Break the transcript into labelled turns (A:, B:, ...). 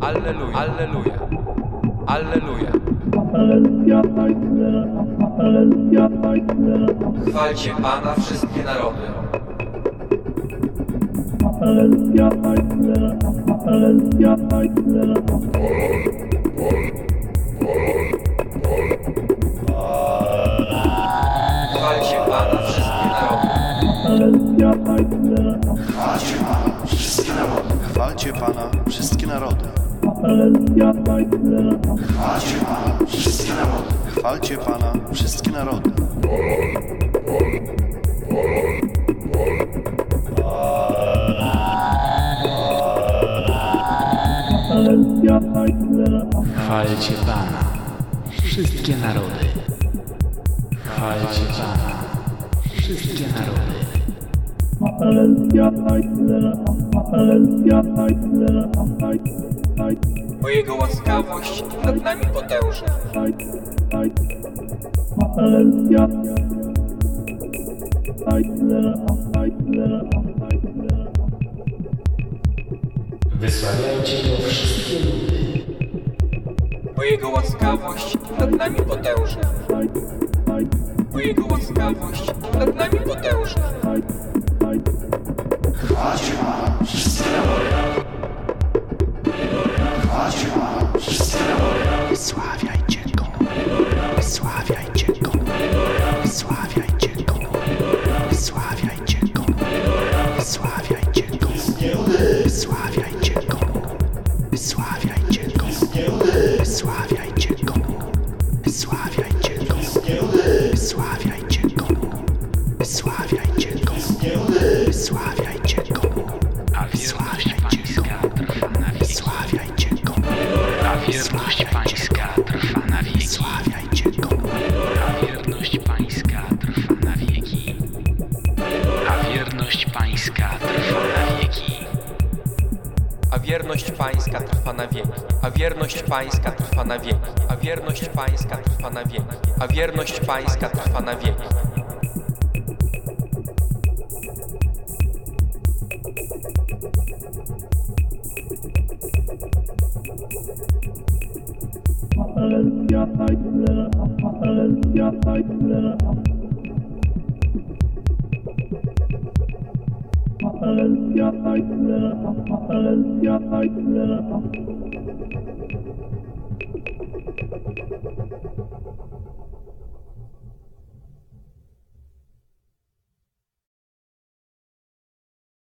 A: Alleluja. Alleluja. Alleluja. Chwalcie Pana wszystkie narody. Chwalcie narody.
B: Chwalcie Pana wszystkie narody. Chwalcie Pana wszystkie narody.
C: Chwalcie Pana, wszystkie narody. Chwalcie Pana, wszystkie narody.
A: Bo Jego łaskawość nad nami potężna.
C: Wysławiajcie Go wszystkie ludy.
A: Bo Jego łaskawość nad nami potężna. Bo Jego łaskawość nad nami potężna.
C: a wierność pańska trwa na wieki, a wierność pańska trwa na wieki, a wierność pańska trwa na wieki, a wierność pańska trwa na wieki.
A: Hallelujah, hallelujah. Valencia, Aisnera, Valencia, Aisnera.